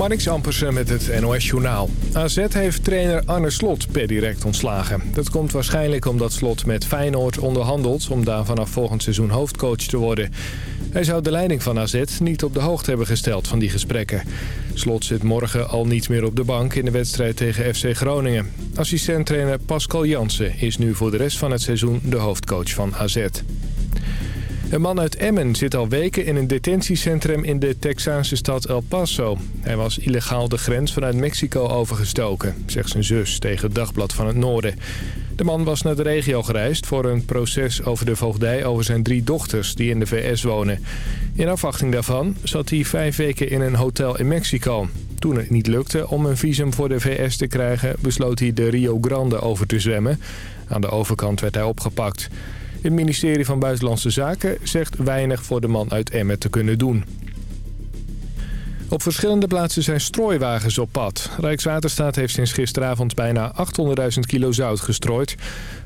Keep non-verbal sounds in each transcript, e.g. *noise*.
Marnix Ampersen met het NOS Journaal. AZ heeft trainer Arne Slot per direct ontslagen. Dat komt waarschijnlijk omdat Slot met Feyenoord onderhandelt... om daar vanaf volgend seizoen hoofdcoach te worden. Hij zou de leiding van AZ niet op de hoogte hebben gesteld van die gesprekken. Slot zit morgen al niet meer op de bank in de wedstrijd tegen FC Groningen. Assistenttrainer Pascal Jansen is nu voor de rest van het seizoen de hoofdcoach van AZ. Een man uit Emmen zit al weken in een detentiecentrum in de Texaanse stad El Paso. Hij was illegaal de grens vanuit Mexico overgestoken, zegt zijn zus tegen het Dagblad van het Noorden. De man was naar de regio gereisd voor een proces over de voogdij over zijn drie dochters die in de VS wonen. In afwachting daarvan zat hij vijf weken in een hotel in Mexico. Toen het niet lukte om een visum voor de VS te krijgen, besloot hij de Rio Grande over te zwemmen. Aan de overkant werd hij opgepakt. Het ministerie van Buitenlandse Zaken zegt weinig voor de man uit Emmen te kunnen doen. Op verschillende plaatsen zijn strooiwagens op pad. Rijkswaterstaat heeft sinds gisteravond bijna 800.000 kilo zout gestrooid.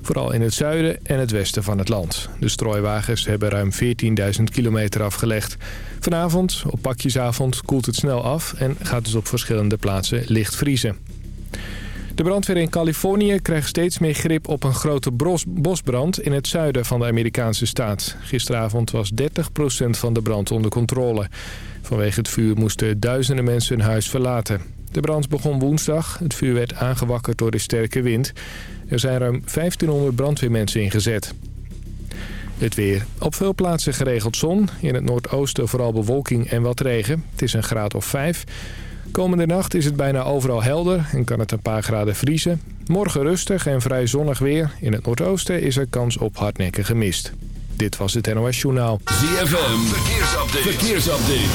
Vooral in het zuiden en het westen van het land. De strooiwagens hebben ruim 14.000 kilometer afgelegd. Vanavond, op pakjesavond, koelt het snel af en gaat het op verschillende plaatsen licht vriezen. De brandweer in Californië krijgt steeds meer grip op een grote bosbrand in het zuiden van de Amerikaanse staat. Gisteravond was 30% van de brand onder controle. Vanwege het vuur moesten duizenden mensen hun huis verlaten. De brand begon woensdag. Het vuur werd aangewakkerd door de sterke wind. Er zijn ruim 1500 brandweermensen ingezet. Het weer. Op veel plaatsen geregeld zon. In het noordoosten vooral bewolking en wat regen. Het is een graad of 5. Komende nacht is het bijna overal helder en kan het een paar graden vriezen. Morgen rustig en vrij zonnig weer. In het noordoosten is er kans op hardnekkige mist. Dit was het NOS Journaal. ZFM, verkeersupdate. verkeersupdate.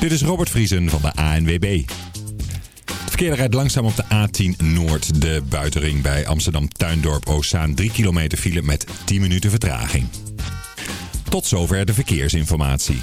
Dit is Robert Vriesen van de ANWB. Het verkeer rijdt langzaam op de A10 Noord, de buitenring bij Amsterdam Tuindorp Oostzaan. 3 kilometer file met 10 minuten vertraging. Tot zover de verkeersinformatie.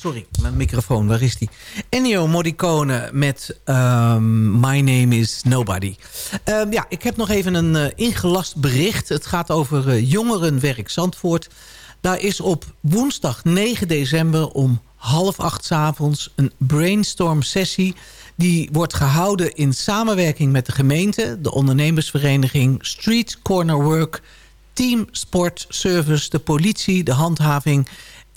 Sorry, mijn microfoon, waar is die? Ennio Morricone met um, My Name is Nobody. Um, ja, ik heb nog even een uh, ingelast bericht. Het gaat over uh, Jongerenwerk Zandvoort. Daar is op woensdag 9 december om half acht s avonds een brainstorm sessie... Die wordt gehouden in samenwerking met de gemeente... de ondernemersvereniging Street Corner Work... Team Sport Service, de politie, de handhaving...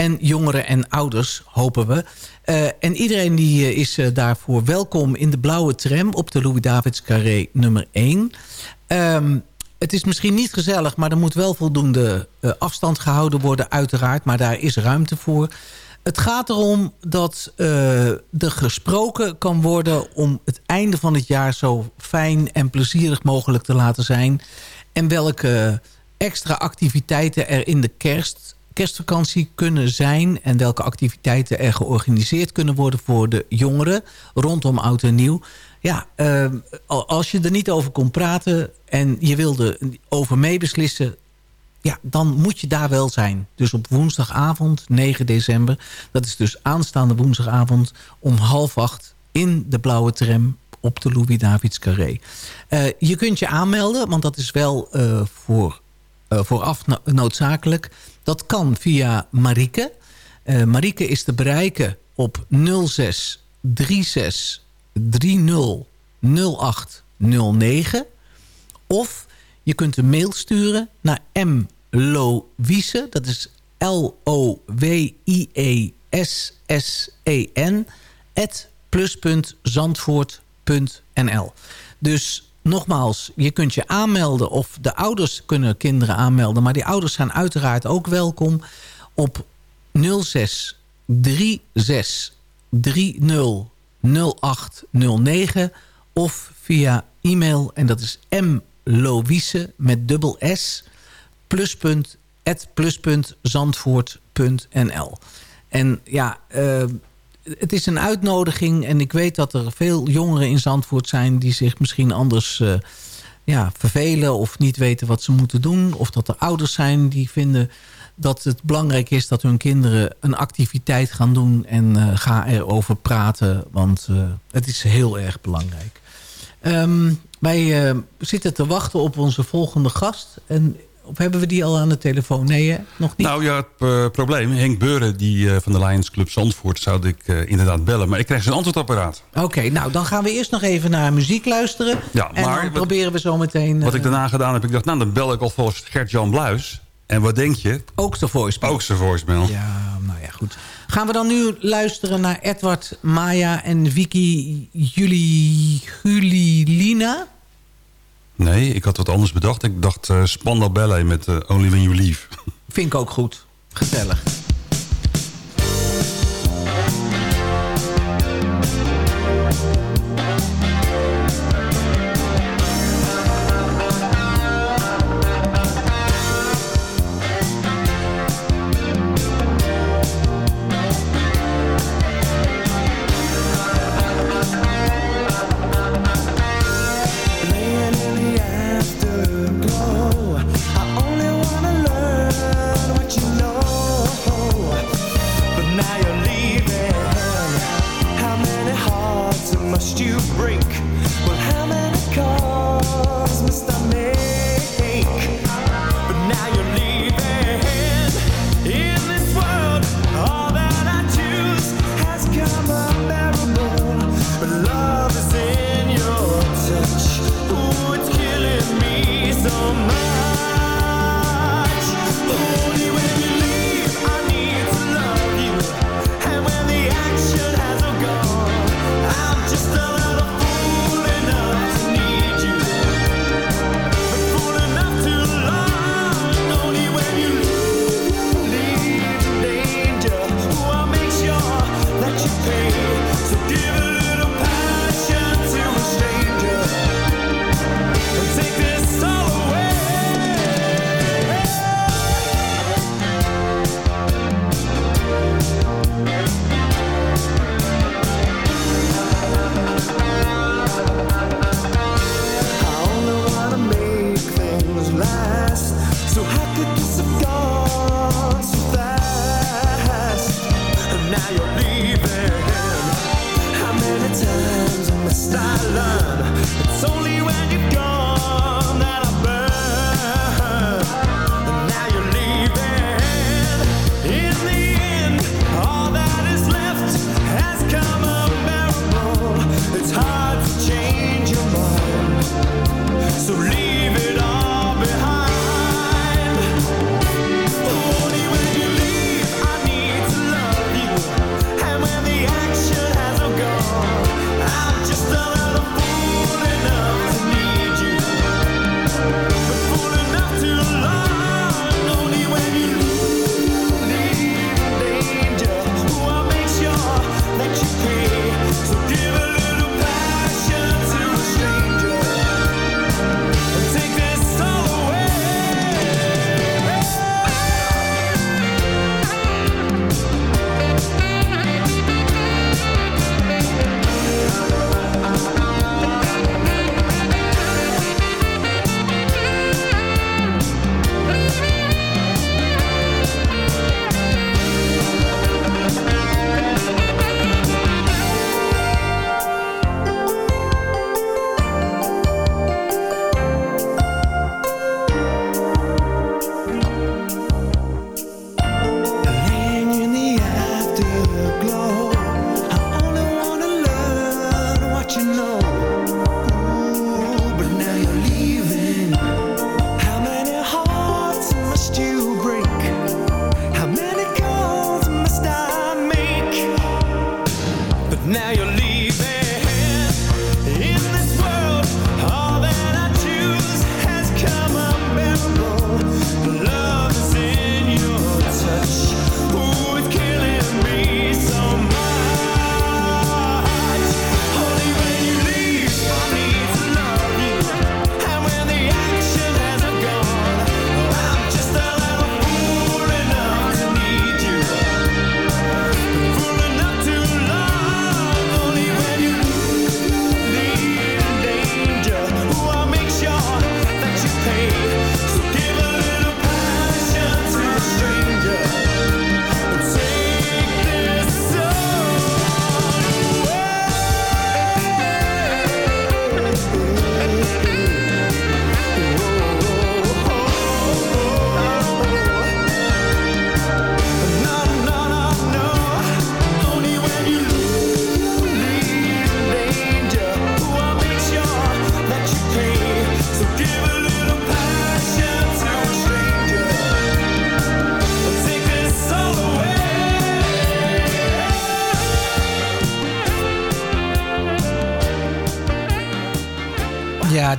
en jongeren en ouders, hopen we. Uh, en iedereen die uh, is uh, daarvoor welkom in de blauwe tram... op de Louis-Davids Carré nummer 1. Um, het is misschien niet gezellig, maar er moet wel voldoende afstand gehouden worden... uiteraard, maar daar is ruimte voor... Het gaat erom dat uh, er gesproken kan worden... om het einde van het jaar zo fijn en plezierig mogelijk te laten zijn. En welke extra activiteiten er in de kerst, kerstvakantie kunnen zijn... en welke activiteiten er georganiseerd kunnen worden voor de jongeren... rondom Oud en Nieuw. Ja, uh, als je er niet over kon praten en je wilde over meebeslissen ja, dan moet je daar wel zijn. Dus op woensdagavond, 9 december... dat is dus aanstaande woensdagavond om half acht... in de blauwe tram op de Louis-Davids Carré. Uh, je kunt je aanmelden, want dat is wel uh, voor, uh, vooraf no noodzakelijk. Dat kan via Marieke. Marieke is te bereiken op 06 36 30 08 09. Of je kunt een mail sturen naar mlowiese. Dat is L-O-W-I-E-S-S-E-N. at plus.zandvoort.nl. Dus nogmaals, je kunt je aanmelden... of de ouders kunnen kinderen aanmelden... maar die ouders zijn uiteraard ook welkom... op 06 36 30 0809 of via e-mail en dat is m Louise met dubbel S pluspunt at plus.zandvoort.nl. En ja, uh, het is een uitnodiging en ik weet dat er veel jongeren in Zandvoort zijn... die zich misschien anders uh, ja, vervelen of niet weten wat ze moeten doen. Of dat er ouders zijn die vinden dat het belangrijk is dat hun kinderen een activiteit gaan doen... en uh, ga erover praten, want het is heel erg belangrijk. Um, wij zitten te wachten op onze volgende gast. En, of hebben we die al aan de telefoon? Nee, hè? nog niet? Nou ja, het uh, probleem. Henk Beuren die, uh, van de Lions Club Zandvoort zou ik inderdaad bellen. Maar ik krijg zijn antwoordapparaat. Oké, okay, nou dan gaan we eerst nog even naar muziek luisteren. Ja, en maar, dan wat, proberen we zo meteen... Wat ik daarna gedaan heb, ik dacht, nou dan bel ik alvast Gert-Jan Bluis. En wat denk je? Ook de voicemail. Ook zijn voicemail. Ja, nou ja, goed. Gaan we dan nu luisteren naar Edward, Maya en Vicky Julilina? Nee, ik had wat anders bedacht. Ik dacht uh, Spandau Ballet met uh, Only When You Leave. Vind ik ook goed. Gezellig.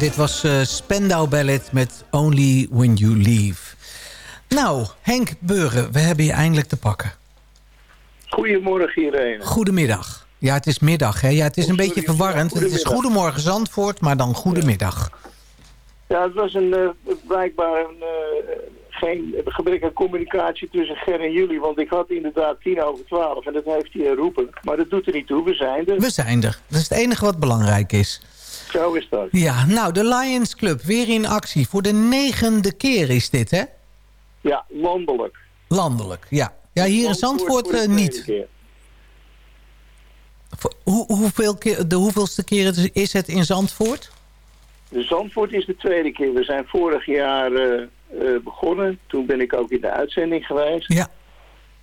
Dit was uh, Spendau Ballet met Only When You Leave. Nou, Henk Beuren, we hebben je eindelijk te pakken. Goedemorgen Irene. Goedemiddag. Ja, het is middag. Hè? Ja, het is een beetje verwarrend. Het is Goedemorgen Zandvoort, maar dan Goedemiddag. Ja, het was een, uh, blijkbaar een, uh, geen gebrek aan communicatie tussen Ger en jullie. Want ik had inderdaad tien over twaalf en dat heeft hij geroepen. Maar dat doet er niet toe, we zijn er. We zijn er. Dat is het enige wat belangrijk is. Zo is dat. Ja, nou, de Lions Club weer in actie. Voor de negende keer is dit, hè? Ja, landelijk. Landelijk, ja. Ja, hier in Zandvoort uh, niet. Hoe, hoeveel keer, de hoeveelste keer is het in Zandvoort? De Zandvoort is de tweede keer. We zijn vorig jaar uh, uh, begonnen. Toen ben ik ook in de uitzending geweest. Ja.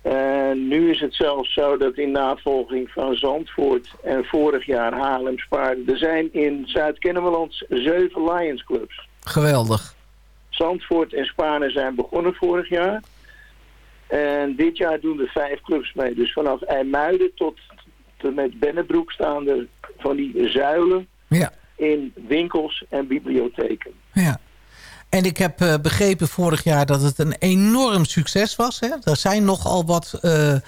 En nu is het zelfs zo dat in navolging van Zandvoort en vorig jaar Haarlem Spaarden... er zijn in Zuid-Kennemerland zeven Lions Clubs. Geweldig. Zandvoort en Spaarne zijn begonnen vorig jaar. En dit jaar doen er vijf clubs mee. Dus vanaf IJmuiden tot, tot met Bennebroek staan er van die zuilen ja. in winkels en bibliotheken. Ja. En ik heb uh, begrepen vorig jaar dat het een enorm succes was. Hè? Er zijn nogal wat, uh, uh,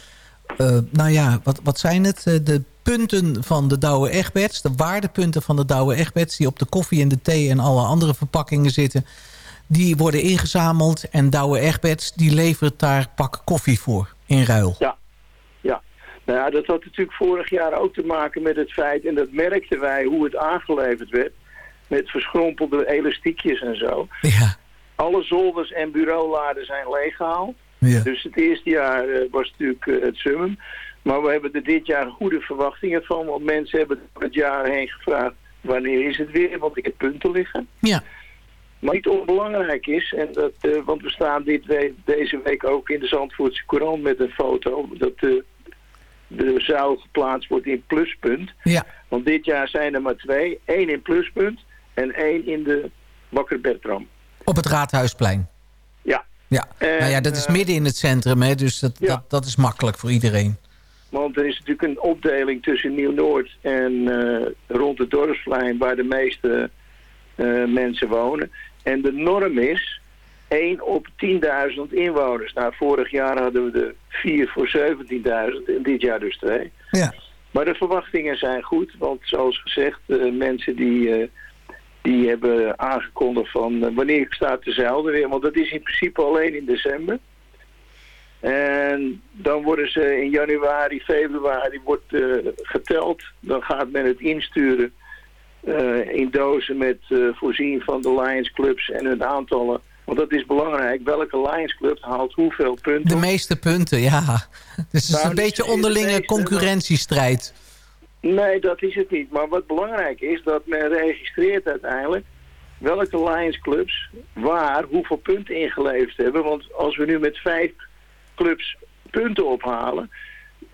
nou ja, wat, wat zijn het? de punten van de Douwe Egberts, de waardepunten van de Douwe Egberts... die op de koffie en de thee en alle andere verpakkingen zitten... die worden ingezameld en Douwe Egberts die levert daar pak koffie voor in ruil. Ja, ja. Nou ja, dat had natuurlijk vorig jaar ook te maken met het feit... en dat merkten wij hoe het aangeleverd werd met verschrompelde elastiekjes en zo. Ja. Alle zolders en bureauladen zijn leeggehaald. Ja. Dus het eerste jaar uh, was natuurlijk uh, het summum. Maar we hebben er dit jaar goede verwachtingen van. Want mensen hebben het jaar heen gevraagd... wanneer is het weer? Want ik heb punten liggen. Ja. Maar niet onbelangrijk is... En dat, uh, want we staan dit deze week ook in de Zandvoortse Courant met een foto... dat de, de zaal geplaatst wordt in pluspunt. Ja. Want dit jaar zijn er maar twee. Eén in pluspunt en één in de Bakker Bertram. Op het Raadhuisplein? Ja. Ja, en, nou ja dat is midden in het centrum, hè, dus dat, ja. dat, dat is makkelijk voor iedereen. Want er is natuurlijk een opdeling tussen Nieuw-Noord en uh, rond het dorpsplein... waar de meeste uh, mensen wonen. En de norm is 1 op 10.000 inwoners. Nou, vorig jaar hadden we er 4 voor 17.000 en dit jaar dus 2. Ja. Maar de verwachtingen zijn goed, want zoals gezegd, uh, mensen die die hebben aangekondigd van uh, wanneer staat de zeil er weer. Want dat is in principe alleen in december. En dan worden ze in januari, februari wordt uh, geteld. Dan gaat men het insturen uh, in dozen met voorzien van de Lions clubs en hun aantallen. Want dat is belangrijk. Welke Lions club haalt hoeveel punten? De meeste punten, ja. *laughs* Dus het is nou, een beetje onderlinge concurrentiestrijd. Nee, dat is het niet. Maar wat belangrijk is, dat men registreert uiteindelijk welke Lions clubs waar hoeveel punten ingeleverd hebben. Want als we nu met vijf clubs punten ophalen,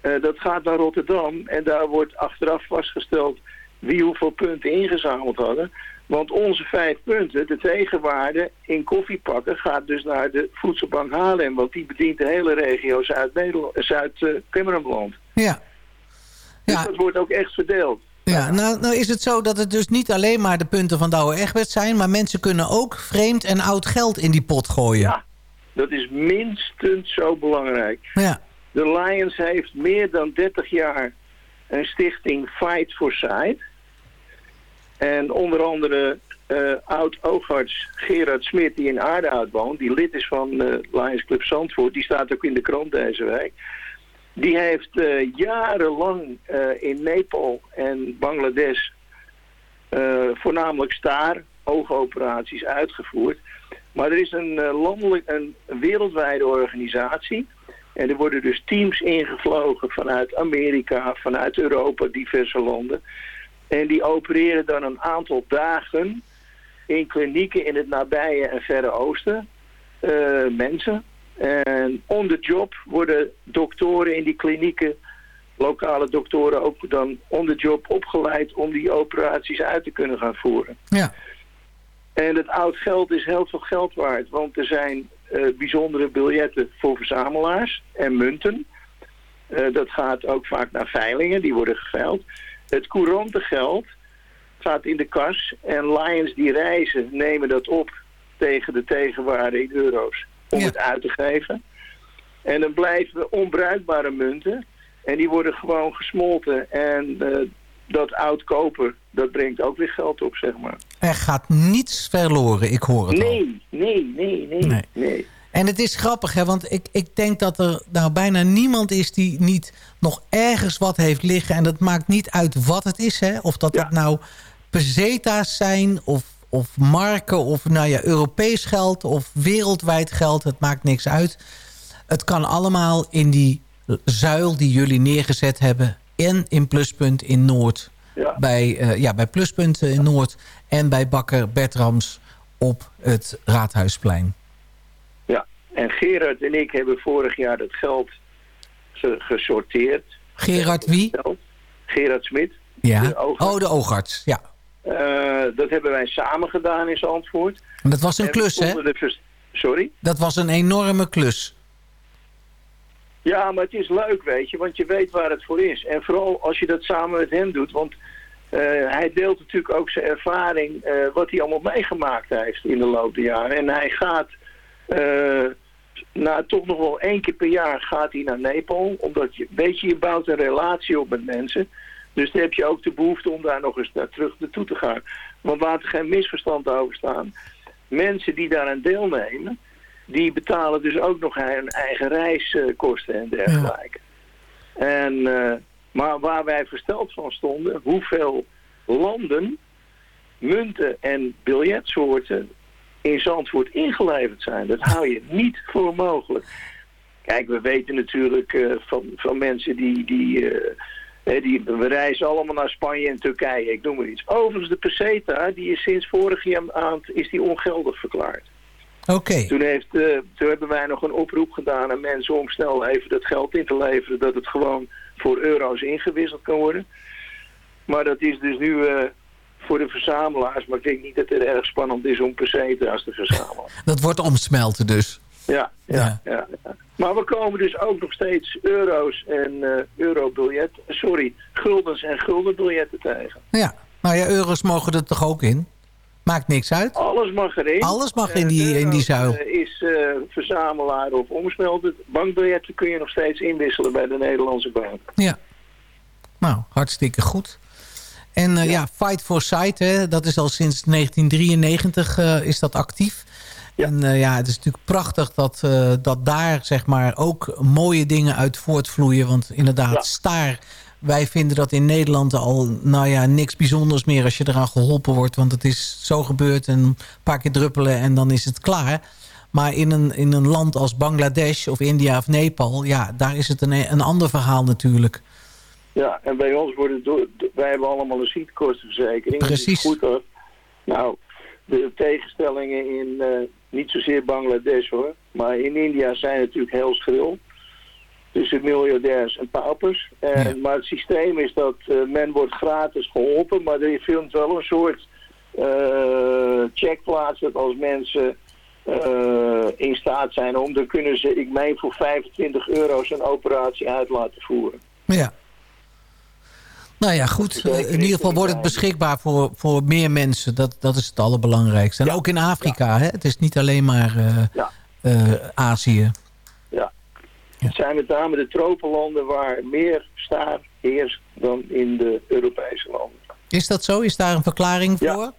uh, dat gaat naar Rotterdam en daar wordt achteraf vastgesteld wie hoeveel punten ingezameld hadden. Want onze vijf punten, de tegenwaarde in koffiepakken, gaat dus naar de voedselbank Haarlem. Want die bedient de hele regio Zuid-Kemmerenland. Zuid ja. Dus ja. dat wordt ook echt verdeeld. Ja, nou, nou is het zo dat het dus niet alleen maar de punten van Douwe Egberts zijn... maar mensen kunnen ook vreemd en oud geld in die pot gooien. Ja, dat is minstens zo belangrijk. Ja. De Lions heeft meer dan 30 jaar een stichting Fight for Sight. En onder andere uh, oud-oogarts Gerard Smit, die in Aardehout woont... die lid is van uh, Lions Club Zandvoort, die staat ook in de krant deze week... Die heeft uh, jarenlang uh, in Nepal en Bangladesh uh, voornamelijk staar oogoperaties uitgevoerd. Maar er is een, landelijk, een wereldwijde organisatie. En er worden dus teams ingevlogen vanuit Amerika, vanuit Europa, diverse landen. En die opereren dan een aantal dagen in klinieken in het nabije en verre oosten. mensen en on the job worden doktoren in die klinieken, lokale doktoren ook dan on the job opgeleid om die operaties uit te kunnen gaan voeren. Ja. En het oud geld is heel veel geld waard, want er zijn uh, bijzondere biljetten voor verzamelaars en munten. Uh, dat gaat ook vaak naar veilingen, die worden geveild. Het courante geld gaat in de kas. En Lions die reizen nemen dat op tegen de tegenwaarde in euro's om Ja. het uit te geven. En dan blijven onbruikbare munten. En die worden gewoon gesmolten. En eh, dat oud koper, dat brengt ook weer geld op, zeg maar. Er gaat niets verloren, ik hoor het al. Nee, nee, nee, nee, Nee. nee. En het is grappig, hè, want ik, ik denk dat er nou bijna niemand is... die niet nog ergens wat heeft liggen. En dat maakt niet uit wat het is. Hè? Of dat Ja. het nou peseta's zijn of, of marken... of nou ja, Europees geld of wereldwijd geld. Het maakt niks uit. Het kan allemaal in die zuil die jullie neergezet hebben... en in Pluspunt in Noord. Ja. Bij, eh, ja, bij Pluspunt in Noord en bij Bakker Bertrams op het Raadhuisplein. Ja, en Gerard en ik hebben vorig jaar dat geld ge- gesorteerd. Gerard wie? Gerard Smit. Ja. De oogarts. Oh, de oogarts. Ja. Eh, dat hebben wij samen gedaan in Zandvoort. En dat was een En klus, hè? Sorry? Dat was een enorme klus. Ja, maar het is leuk, weet je, want je weet waar het voor is. En vooral als je dat samen met hem doet, want eh, hij deelt natuurlijk ook zijn ervaring, eh, wat hij allemaal meegemaakt heeft in de loop der jaren. En hij gaat, nou, toch nog wel één keer per jaar gaat hij naar Nepal, omdat je, weet je, je bouwt een relatie op met mensen. Dus dan heb je ook de behoefte om daar nog eens naar terug naartoe te gaan. Want laat er geen misverstand over staan. Mensen die daaraan deelnemen, die betalen dus ook nog hun eigen reiskosten en dergelijke. En, eh, maar waar wij versteld van stonden, hoeveel landen, munten en biljetsoorten in Zandvoort ingeleverd zijn. Dat hou je niet voor mogelijk. Kijk, we weten natuurlijk eh, van, van mensen die... die eh, die, we reizen allemaal naar Spanje en Turkije, ik noem maar iets. Overigens, de peseta, die is sinds vorig jaar maand is die ongeldig verklaard. Oké. Toen, heeft, eh, toen hebben wij nog een oproep gedaan aan mensen om snel even dat geld in te leveren. Dat het gewoon voor euro's ingewisseld kan worden. Maar dat is dus nu eh, voor de verzamelaars. Maar ik denk niet dat het erg spannend is om peseta's te verzamelen. *laughs* Dat wordt omsmelten dus. Ja, ja, ja. ja. Maar we komen dus ook nog steeds euro's en eh eurobiljet, sorry, guldens en guldenbiljetten tegen. Ja. Nou ja, euro's mogen er toch ook in? Maakt niks uit. Alles mag erin. Alles mag in die- Eh, in die zuil. eh, is verzamelaar of omsmelten. Bankbiljetten kun je nog steeds inwisselen bij de Nederlandse bank. Ja. Nou, hartstikke goed. En ja. Fight for Sight, hè, dat is al sinds 1993 eh, is dat actief. Ja. En eh, ja, het is natuurlijk prachtig dat, eh, dat daar zeg maar ook mooie dingen uit voortvloeien. Want inderdaad, Ja. staar, wij vinden dat in Nederland al nou ja, niks bijzonders meer als je eraan geholpen wordt. Want het is zo gebeurd en een paar keer druppelen en dan is het klaar. Maar in een, in een land als Bangladesh of India of Nepal, ja, daar is het een, een ander verhaal natuurlijk. Ja, en bij ons worden wij hebben allemaal een ziektekostenverzekering. Precies. Goed hoor. Nou, de tegenstellingen in eh, niet zozeer Bangladesh hoor, maar in India zijn natuurlijk heel schril. Tussen miljardairs en paupers. En, Ja. Maar het systeem is dat eh, men wordt gratis geholpen, maar er vindt wel een soort eh, check plaats dat als mensen in staat zijn om, dan kunnen ze, ik meen voor 25 euro zo'n operatie uit laten voeren. Ja. Nou ja, goed. In ieder geval wordt het beschikbaar voor, voor meer mensen. Dat, dat is het allerbelangrijkste. En Ja. ook in Afrika. Hè? Het is niet alleen maar eh, Ja. eh, Azië. Ja. Het zijn met name de tropenlanden waar meer staar heerst dan in de Europese landen. Is dat zo? Is daar een verklaring Ja. voor?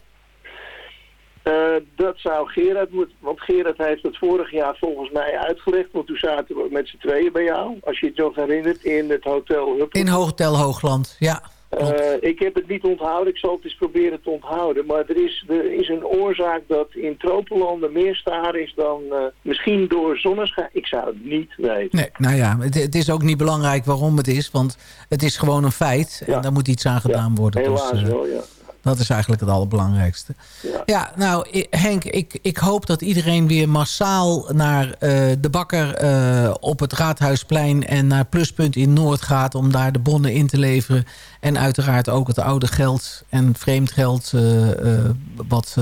Eh, dat zou Gerard moeten, want Gerard heeft het vorig jaar volgens mij uitgelegd, want toen zaten we met z'n tweeën bij jou, als je het nog herinnert, in het hotel Huppel. In Hotel Hoogland, ja. Eh, ik heb het niet onthouden, ik zal het eens proberen te onthouden. Maar er is, er is een oorzaak dat in tropenlanden meer staar is dan eh, misschien door zonneschijn. Ik zou het niet weten. Nee, nou ja, het, het is ook niet belangrijk waarom het is. Want het is gewoon een feit. En daar moet iets aan gedaan worden. Helaas Dus, wel, ja. Dat is eigenlijk het allerbelangrijkste. Ja. Ja, nou Henk, ik, ik hoop dat iedereen weer massaal naar eh, de bakker eh, op het Raadhuisplein en naar Pluspunt in Noord gaat om daar de bonnen in te leveren. En uiteraard ook het oude geld en vreemd geld eh, wat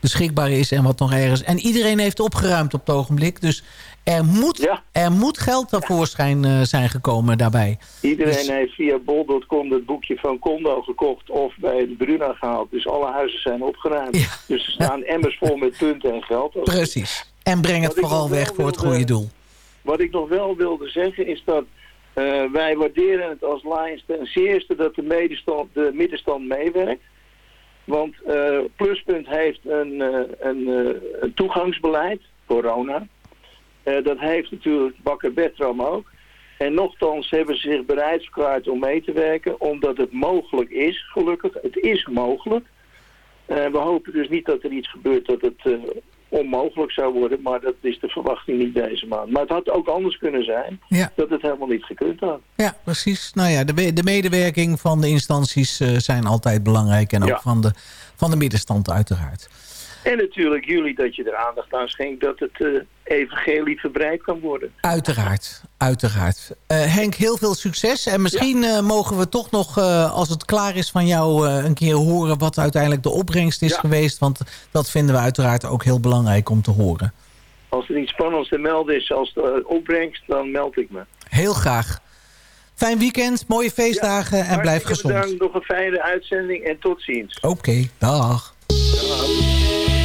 beschikbaar is en wat nog ergens. En iedereen heeft opgeruimd op het ogenblik. Dus Er moet, Ja. er moet geld tevoorschijn eh, zijn gekomen daarbij. Iedereen Dus- heeft via bol.com het boekje van Condo gekocht of bij de Bruna gehaald. Dus alle huizen zijn opgeruimd. Ja. Dus er staan emmers vol met punten en geld. Precies. En breng het Wat vooral weg voor het goede doel. Wat ik nog wel wilde zeggen is dat eh, wij waarderen het als Lions ten zeerste dat de, de middenstand meewerkt. Want eh, Pluspunt heeft een, een, een toegangsbeleid, corona. Eh, dat heeft natuurlijk Bakker Bertram ook. En nochtans hebben ze zich bereid verklaard om mee te werken, omdat het mogelijk is, gelukkig. Het is mogelijk. Eh, we hopen dus niet dat er iets gebeurt dat het eh, onmogelijk zou worden, maar dat is de verwachting niet deze maand. Maar het had ook anders kunnen zijn, Ja. dat het helemaal niet gekund had. Ja, precies. Nou ja, de, de medewerking van de instanties eh, zijn altijd belangrijk. En ook Ja. van, de, van de middenstand uiteraard. En natuurlijk jullie dat je er aandacht aan schenkt dat het eh, evangelie verbreid kan worden. Uiteraard, uiteraard. Eh, Henk, heel veel succes. En misschien eh, mogen we toch nog, als het klaar is van jou... een keer horen wat uiteindelijk de opbrengst is Ja. geweest. Want dat vinden we uiteraard ook heel belangrijk om te horen. Als er iets spannends te melden is als de opbrengst, dan meld ik me. Heel graag. Fijn weekend, mooie feestdagen en blijf gezond. Bedankt, nog een fijne uitzending en tot ziens. Oké, dag. When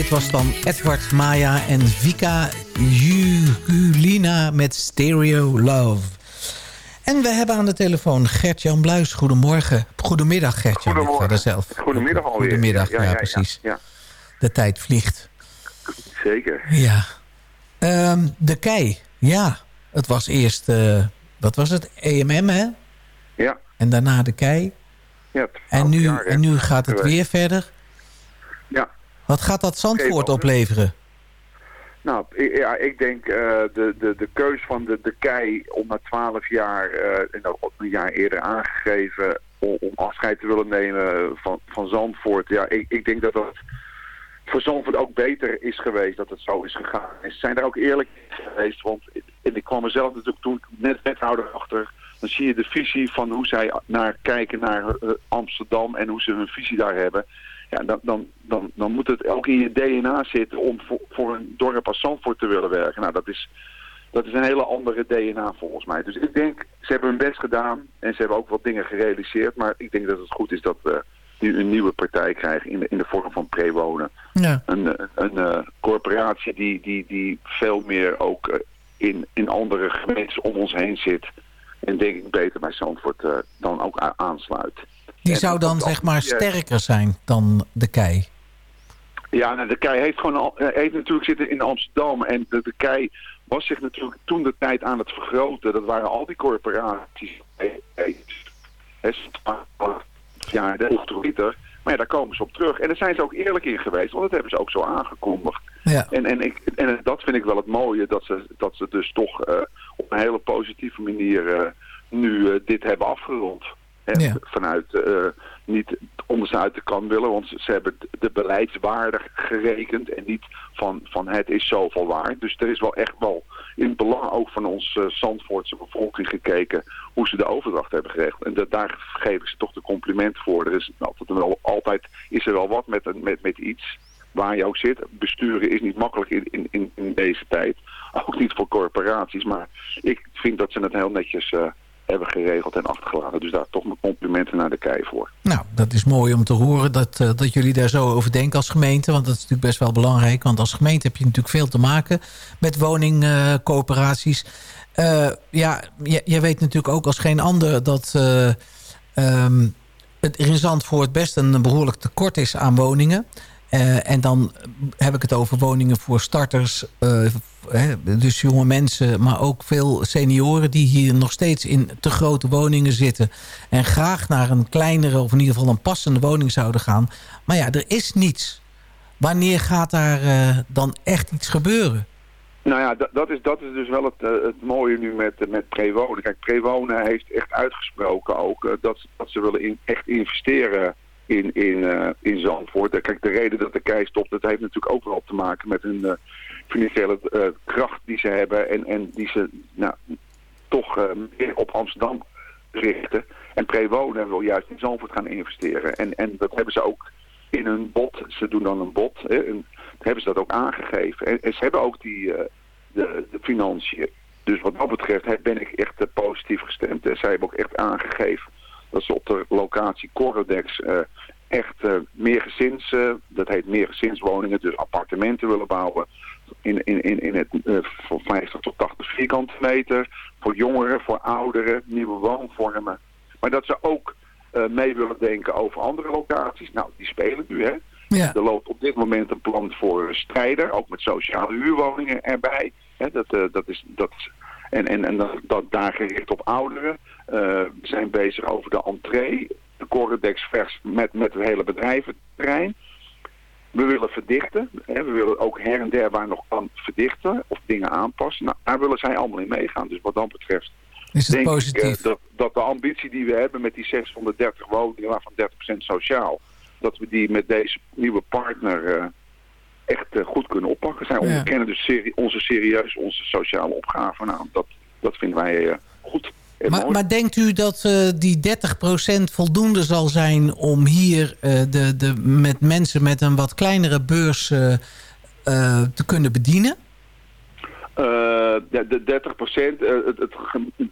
dit was dan Edward Maya en Vika Jugulina met Stereo Love. En we hebben aan de telefoon Gert-Jan Bluis. Goedemorgen. Goedemiddag Gert-Jan. Er zelf. Goedemiddag alweer. Goedemiddag, ja, precies. Ja, De tijd vliegt. zeker. Ja. Ehm, de kei. Ja, het was eerst... eh, wat was het? EMM, hè? Ja, En daarna de kei. ja. En 12 nu, jaar, en nu gaat het weer verder. Wat gaat dat Zandvoort opleveren? Nou, ik, ja, ik denk eh, de, de, de keus van de, de kei om na twaalf jaar, eh, en ook een jaar eerder aangegeven, om, om afscheid te willen nemen van, van Zandvoort. Ja, ik, ik denk dat dat voor Zandvoort ook beter is geweest dat het zo is gegaan. En ze zijn daar ook eerlijk geweest, want en ik kwam er zelf natuurlijk toen net wethouder achter. Dan zie je de visie van hoe zij naar kijken naar eh, Amsterdam en hoe ze hun visie daar hebben. Ja, dan, dan, dan, dan moet het ook in je DNA zitten om voor, voor een dorp als Zandvoort te willen werken. Nou, dat is, dat is een hele andere DNA volgens mij. Dus ik denk, ze hebben hun best gedaan en ze hebben ook wat dingen gerealiseerd. Maar ik denk dat het goed is dat we nu een nieuwe partij krijgen in de, in de vorm van prewonen. Ja. Een, een, eh, corporatie die, die, die veel meer ook eh, in, in andere gemeentes om ons heen zit. En denk ik beter bij Zandvoort eh, dan ook aansluit. Die En zou dan dat- zeg maar sterker zijn dan de kei. Ja, nou, de KEI heeft, gewoon eh, heeft natuurlijk zitten in Amsterdam. En de, de KEI was zich natuurlijk toen de tijd aan het vergroten. Dat waren al die corporaties. Ja, de. Maar ja, daar komen ze op terug. En daar zijn ze ook eerlijk in geweest. Want dat hebben ze ook zo aangekondigd. Ja. En, en, ik, en dat vind ik wel het mooie. Dat ze, dat ze dus toch eh, op een hele positieve manier eh, nu dit hebben afgerond. Hè, Ja. Vanuit eh, niet onderuit de kan willen. Want ze, hebben de beleidswaarde gerekend. En niet van, van het is zoveel waard. Dus er is wel echt wel in het belang ook van onze uh, Zandvoortse bevolking gekeken hoe ze de overdracht hebben geregeld. En dat, daar geef ik ze toch de compliment voor. Er is altijd, wel, altijd is er wel wat met, een- met, met iets waar je ook zit. Besturen is niet makkelijk in, in, in, in deze tijd. Ook niet voor corporaties. Maar ik vind dat ze het heel netjes eh, hebben geregeld en achtergelaten. Dus daar toch mijn complimenten naar de KEI voor. Nou, dat is mooi om te horen dat, eh, dat jullie daar zo over denken als gemeente. Want dat is natuurlijk best wel belangrijk. Want als gemeente heb je natuurlijk veel te maken met woningcoöperaties. Eh ja, jij weet natuurlijk ook als geen ander dat ehm, het in Zandvoort best een behoorlijk tekort is aan woningen. Eh, en dan heb ik het over woningen voor starters, eh, dus jonge mensen... maar ook veel senioren die hier nog steeds in te grote woningen zitten... en graag naar een kleinere of in ieder geval een passende woning zouden gaan. Maar ja, er is niets. Wanneer gaat daar eh, dan echt iets gebeuren? Nou ja, dat, is, dat is dus wel het, het mooie nu met, met Prewonen. Kijk, Prewonen heeft echt uitgesproken ook dat, dat ze willen in, echt investeren in, in, eh, in Zandvoort. Eh, Kijk, de reden dat de kei stopt, dat heeft natuurlijk ook wel te maken met hun eh, financiële kracht die ze hebben. En, en die ze nou, toch meer op Amsterdam richten. En Prewonen wil juist in Zandvoort gaan investeren. En, en dat hebben ze ook in hun bod. Ze doen dan een bod. Hè, en hebben ze dat ook aangegeven. En, ze hebben ook die, de, de financiën. Dus wat dat betreft ben ik echt positief gestemd. En zij hebben ook echt aangegeven dat ze op de locatie Corodex eh, echt eh, meer gezins, eh, dat heet meer gezinswoningen, dus appartementen willen bouwen. In, in, in, in het van 50 tot 80 vierkante meter. Voor jongeren, voor ouderen, nieuwe woonvormen. Maar dat ze ook mee willen denken over andere locaties. Nou, die spelen nu, hè. Ja. Er loopt op dit moment een plan voor strijder, ook met sociale huurwoningen erbij. Hè, dat, dat is, dat, en en, en dat, dat daar gericht op ouderen. Eh, we zijn bezig over de entree, de Corredex vers met, met het hele bedrijventerrein. We willen verdichten. Hè, we willen ook her en der waar nog kan verdichten of dingen aanpassen. Nou, daar willen zij allemaal in meegaan. Dus wat dat betreft Is het denk ik positief? eh, dat, dat de ambitie die we hebben met die 630 woningen, waarvan 30% sociaal, dat we die met deze nieuwe partner eh, echt eh, goed kunnen oppakken. Zij onderkennen dus seri onze serieus onze sociale opgave. Nou, dat, dat vinden wij eh, goed Maar, maar denkt u dat eh, die 30% voldoende zal zijn om hier de, de, met mensen met een wat kleinere beurs te kunnen bedienen? De, de 30 procent, het, het,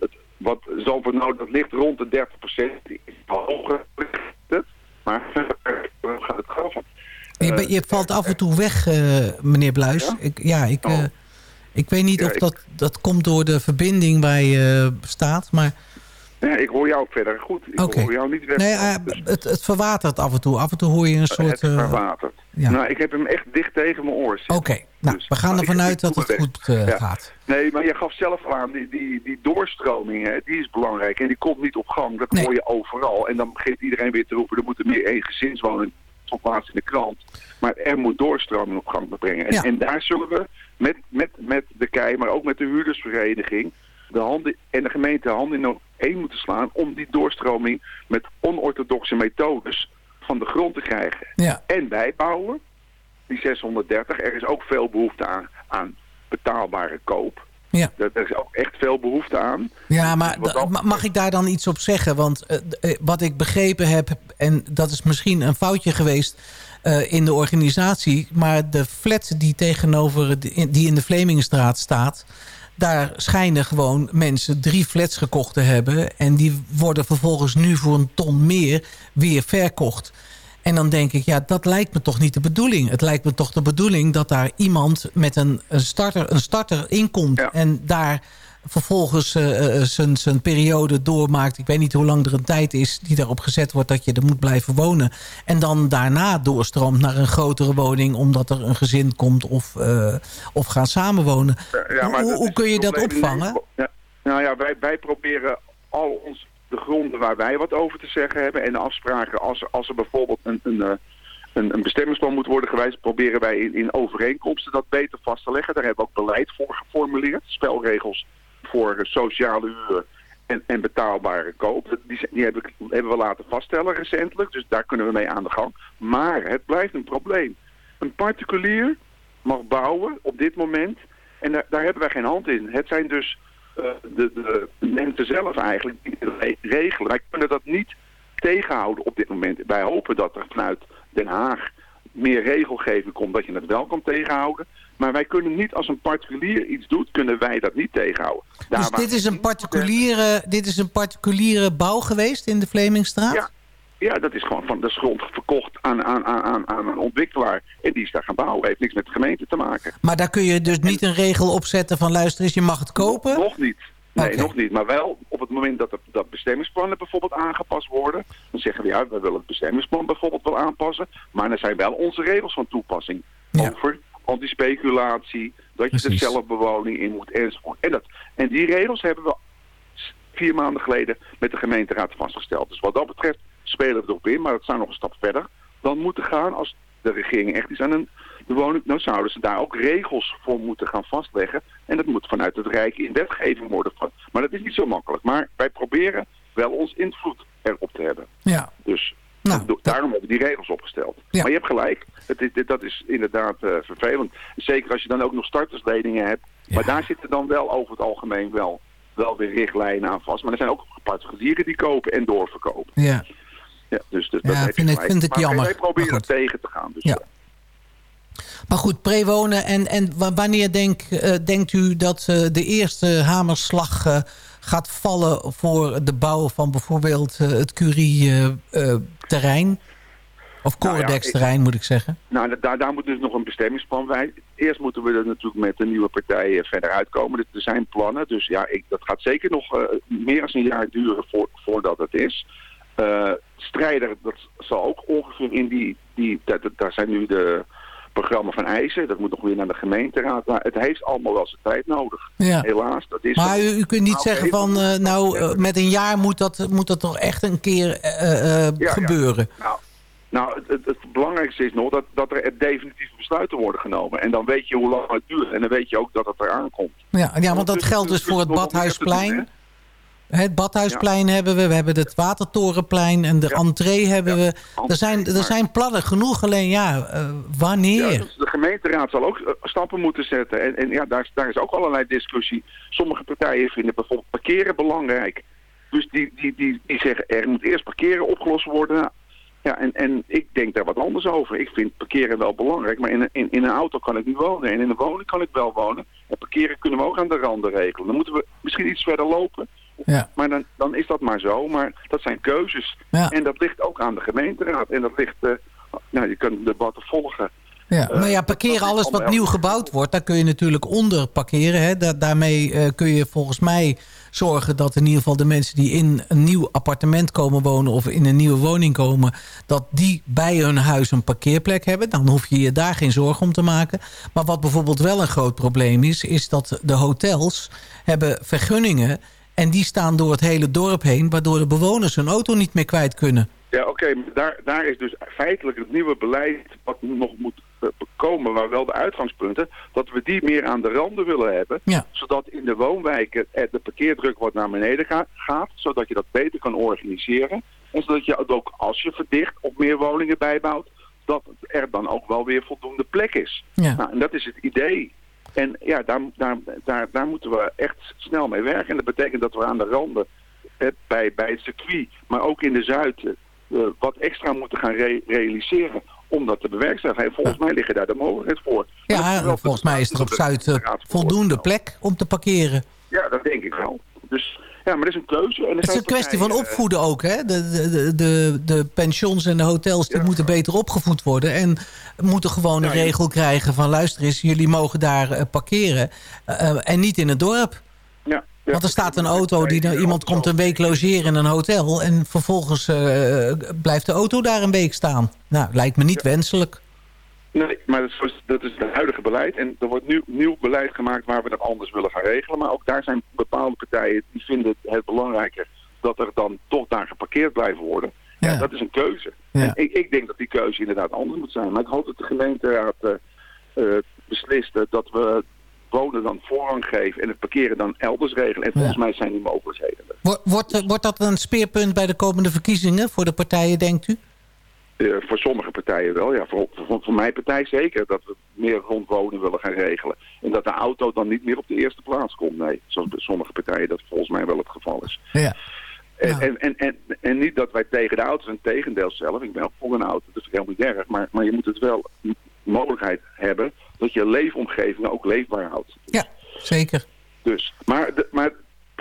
het- wat Zalvoort nou, dat ligt rond de 30 procent. Hoger ligt het, maar hoe gaat het? Je, ben- je valt af en toe weg, eh, meneer Bluis. Ja? Ik, ja, ik, eh, Oh. ik weet niet Ja, of ik- dat, dat komt door de verbinding waar je staat. Maar Ja, ik hoor jou verder goed. Ik hoor jou niet weg. nee, eh, Dus- het, het verwatert af en toe. Af en toe hoor je een het soort... is eh, verwaterd. ja. Nou, ik heb hem echt dicht tegen mijn oor zitten. Oké, nou, Dus- we gaan ervan uit dat het goed eh, Ja. gaat. Nee, maar je gaf zelf aan, die, die, die doorstroming, hè, die is belangrijk. En die komt niet op gang. Dat Nee. hoor je overal. En dan begint iedereen weer te roepen, er moeten meer eengezinswoningen op plaats in de krant. Maar er moet doorstroming op gang brengen. En, Ja. en daar zullen we met, met, met de KEI, maar ook met de huurdersvereniging... De handen, en de gemeente handen in één moeten slaan... om die doorstroming met onorthodoxe methodes van de grond te krijgen. Ja, En bijbouwen. die 630. Er is ook veel behoefte aan, aan betaalbare koop. Ja. Er is ook echt veel behoefte aan. Ja, maar Wat da- dan- ma- mag ik daar dan iets op zeggen? Want eh, eh, wat ik begrepen heb, en dat is misschien een foutje geweest eh, in de organisatie... maar de flat die tegenover de- die in de Vlemingstraat staat... daar schijnen gewoon mensen drie flats gekocht te hebben... en die worden vervolgens nu voor een ton meer weer verkocht. En dan denk ik, ja, dat lijkt me toch niet de bedoeling. Het lijkt me toch de bedoeling dat daar iemand met een, een, starter, een starter inkomt... Ja. en daar vervolgens eh, zijn, zijn periode doormaakt. Ik weet niet hoe lang er een tijd is die daarop gezet wordt... dat je er moet blijven wonen. En dan daarna doorstroomt naar een grotere woning... omdat er een gezin komt of, eh, of gaan samenwonen. Ja, maar hoe, hoe kun je dat opvangen? Ja, nou ja, wij, wij proberen al ons, de gronden waar wij wat over te zeggen hebben... en de afspraken als, als er bijvoorbeeld een, een, eh, een, een bestemmingsplan moet worden gewijzigd... proberen wij in, in overeenkomsten dat beter vast te leggen. Daar hebben we ook beleid voor geformuleerd. Spelregels voor sociale huur en, en betaalbare koop. Die, die hebben, we laten vaststellen recentelijk, dus daar kunnen we mee aan de gang. Maar het blijft een probleem. Een particulier mag bouwen op dit moment en daar, daar hebben wij geen hand in. Het zijn dus de, de mensen zelf eigenlijk regelen. Wij kunnen dat niet tegenhouden op dit moment. Wij hopen dat er vanuit Den Haag meer regelgeving komt dat je het wel kan tegenhouden. Maar wij kunnen niet, als een particulier iets doet, kunnen wij dat niet tegenhouden. Daar Dus dit is, een particuliere, dit is een particuliere bouw geweest in de Vlemingstraat? Ja, ja, dat is gewoon van de grond verkocht aan, aan, aan, aan, aan een ontwikkelaar. En die is daar gaan bouwen. Heeft niks met de gemeente te maken. Maar daar kun je dus niet een regel op zetten van... luister eens, je mag het kopen? Nog niet. Nee, nog niet. Maar wel op het moment dat, er, dat bestemmingsplannen bijvoorbeeld aangepast worden. Dan zeggen we ja, we willen het bestemmingsplan bijvoorbeeld wel aanpassen. Maar er zijn wel onze regels van toepassing. Ja. Over antispeculatie, dat je er Precies. zelfbewoning in moet enzovoort. En, dat, en die regels hebben we vier maanden geleden met de gemeenteraad vastgesteld. Dus wat dat betreft spelen we erop in. Maar dat zou nog een stap verder dan moeten gaan als de regering echt iets aan een woning, dan zouden ze daar ook regels voor moeten gaan vastleggen. En dat moet vanuit het Rijk in wetgeving worden. Maar dat is niet zo makkelijk. Maar wij proberen wel ons invloed erop te hebben. Ja. Dus Nou, daarom hebben we die regels opgesteld. Ja. Maar je hebt gelijk. Het, dat is inderdaad eh, vervelend. Zeker als je dan ook nog startersleningen hebt. Maar daar zitten dan wel over het algemeen wel, wel weer richtlijnen aan vast. Maar er zijn ook particulieren die kopen en doorverkopen. ja. Ja, dus, dus Ja, dat vind ik- vind ik maar jammer. Wij proberen tegen te gaan. Dus, Ja. Maar goed, prewonen. En, en wa- wanneer denk, eh, denkt u dat eh, de eerste hamerslag eh, gaat vallen... voor de bouw van bijvoorbeeld het Curie-terrein? of Nou ja, Coredex-terrein, moet ik zeggen. Nou, daar, daar moet dus nog een bestemmingsplan bij. Eerst moeten we er natuurlijk met de nieuwe partijen verder uitkomen. Er zijn plannen, dus ja, ik, dat gaat zeker nog meer dan een jaar duren voor, voordat het is. Eh, strijder, dat zal ook ongeveer in die... die daar zijn nu de programma van eisen. Dat moet nog weer naar de gemeenteraad. Maar het heeft allemaal wel zijn tijd nodig. Ja. Helaas, dat is Maar u, u kunt niet Nou, zeggen van... eh, nou, eh, met een jaar moet dat, moet dat toch echt een keer eh, ja. gebeuren. Nou, nou het, het, het belangrijkste is nog dat, dat er definitieve besluiten worden genomen. En dan weet je hoe lang het duurt. En dan weet je ook dat het eraan komt. Ja, ja, want dat geldt dus voor het Badhuisplein. Het Badhuisplein hebben we, we hebben het Watertorenplein en de Ja. entree hebben Ja. we. Er zijn, er zijn plannen genoeg, alleen ja, eh, wanneer? Dus de gemeenteraad zal ook eh, stappen moeten zetten. En, en ja, daar, is- daar is ook allerlei discussie. Sommige partijen vinden bijvoorbeeld parkeren belangrijk. Dus die, die, die, die zeggen er moet eerst parkeren opgelost worden. Ja, en, en ik denk daar wat anders over. Ik vind parkeren wel belangrijk, maar in, in, in een auto kan ik niet wonen. En in een woning kan ik wel wonen. En parkeren kunnen we ook aan de randen regelen. Dan moeten we misschien iets verder lopen. Ja. Maar dan, dan is dat maar zo. Maar dat zijn keuzes. Ja. En dat ligt ook aan de gemeenteraad. En dat ligt... eh, nou, je kunt de debatten volgen. Ja, maar ja, parkeren alles wat nieuw gebouwd wordt, daar kun je natuurlijk onder parkeren. Hè. Da- daarmee eh, kun je volgens mij zorgen dat in ieder geval de mensen die in een nieuw appartement komen wonen of in een nieuwe woning komen, dat die bij hun huis een parkeerplek hebben. Dan hoef je je daar geen zorgen om te maken. Maar wat bijvoorbeeld wel een groot probleem is, is dat de hotels hebben vergunningen en die staan door het hele dorp heen, waardoor de bewoners hun auto niet meer kwijt kunnen. Ja, oké, daar, daar is dus feitelijk het nieuwe beleid wat nog moet eh, komen, maar wel de uitgangspunten, dat we die meer aan de randen willen hebben. Ja. Zodat in de woonwijken de parkeerdruk wat naar beneden ga- gaat, zodat je dat beter kan organiseren. En zodat je het ook als je verdicht of meer woningen bijbouwt, dat er dan ook wel weer voldoende plek is. Ja. Nou, en dat is het idee. En ja, daar, daar, daar, daar moeten we echt snel mee werken. En dat betekent dat we aan de randen eh, bij, bij het circuit, maar ook in de Zuid, eh, wat extra moeten gaan re- realiseren om dat te bewerkstelligen. En volgens mij liggen daar de mogelijkheden voor. Ja, volgens mij is er op Zuid eh, voldoende plek om te parkeren. Ja, dat denk ik wel. Dus ja, maar dat is een keuze. En Het is een kwestie van eh, opvoeden ook. Hè? De, de, de, pensions en de hotels die Ja. moeten beter opgevoed worden. En moeten gewoon een Ja, regel krijgen van... luister eens, jullie mogen daar eh, parkeren. eh, en niet in het dorp. Ja, ja. Want er staat een auto, die, iemand komt een week logeren in een hotel... en vervolgens blijft de auto daar een week staan. Nou, lijkt me niet wenselijk. Nee, maar dat is, dat is het huidige beleid. En er wordt nu nieuw beleid gemaakt waar we dat anders willen gaan regelen. Maar ook daar zijn bepaalde partijen die vinden het belangrijker dat er dan toch daar geparkeerd blijven worden. Ja, Ja. dat is een keuze. Ja. En ik, ik denk dat die keuze inderdaad anders moet zijn. Maar ik hoop dat de gemeenteraad eh, beslist dat we wonen dan voorrang geven en het parkeren dan elders regelen. En volgens Ja. mij zijn die mogelijkheden. Wordt, wordt, eh, wordt dat een speerpunt bij de komende verkiezingen voor de partijen, denkt u? Eh, voor sommige partijen wel, ja. Voor, voor, voor mijn partij zeker. Dat we meer rondwonen willen gaan regelen. En dat de auto dan niet meer op de eerste plaats komt. Nee, zoals bij sommige partijen dat volgens mij wel het geval is. Ja. En, Ja. en, en, en, en niet dat wij tegen de auto's zijn, tegendeel zelf. Ik ben ook voor een auto, dat is helemaal niet erg. Maar, maar je moet het wel mogelijkheid hebben dat je leefomgeving ook leefbaar houdt. Ja, zeker. Dus, maar, de, maar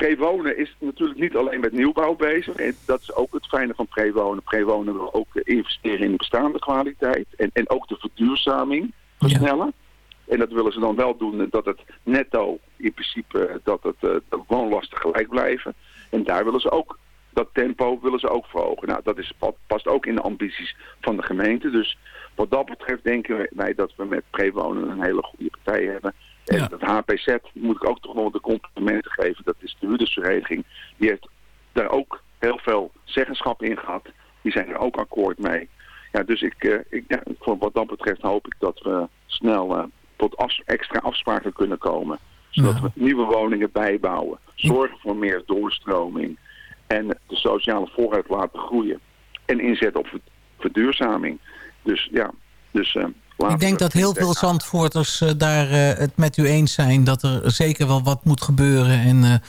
prewonen is natuurlijk niet alleen met nieuwbouw bezig. En dat is ook het fijne van prewonen. Prewonen wil ook eh, investeren in de bestaande kwaliteit. En, en ook de verduurzaming versnellen. En dat willen ze dan wel doen dat het netto in principe eh, dat het eh, de woonlasten gelijk blijven. En daar willen ze ook dat tempo willen ze ook verhogen. Nou, dat is, pa- past ook in de ambities van de gemeente. Dus wat dat betreft denken wij dat we met prewonen een hele goede partij hebben. En Ja. dat HPZ moet ik ook toch nog de complimenten geven. Dat is de huurdersvereniging. Die heeft daar ook heel veel zeggenschap in gehad. Die zijn er ook akkoord mee. Ja, dus ik, eh, ik, ja, voor wat dat betreft hoop ik dat we snel eh, tot extra afspraken kunnen komen. Zodat Nou. we nieuwe woningen bijbouwen. Zorgen voor meer doorstroming. En de sociale vooruit laten groeien. En inzetten op ver- verduurzaming. Dus ja, dus... eh, Ik denk dat heel veel. Zandvoorters eh, daar eh, het met u eens zijn. Dat er zeker wel wat moet gebeuren. En